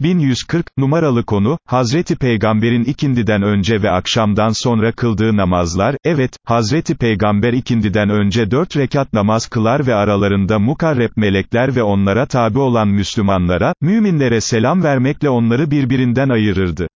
1140, numaralı konu, Hazreti Peygamber'in ikindiden önce ve akşamdan sonra kıldığı namazlar, evet, Hazreti Peygamber ikindiden önce dört rekat namaz kılar ve aralarında mukarreb melekler ve onlara tabi olan Müslümanlara, müminlere selam vermekle onları birbirinden ayırırdı.